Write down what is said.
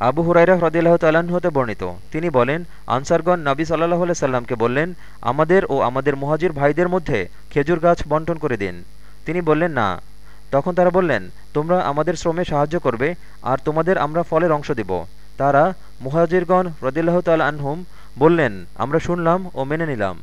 আবু হুরাইরা হ্রদিল্লাহ তাল্লাহ্ন হতে বর্ণিত। তিনি বলেন, আনসারগণ নাবি সাল্লাহ সাল্লামকে বললেন, আমাদের ও আমাদের মহাজির ভাইদের মধ্যে খেজুর গাছ বন্টন করে দিন। তিনি বললেন, না। তখন তারা বললেন, তোমরা আমাদের শ্রমে সাহায্য করবে, আর তোমাদের আমরা ফলের অংশ দেব। তারা মুহাজিরগণ রদিল্লাহ তাল আনহুম বললেন, আমরা শুনলাম ও মেনে নিলাম।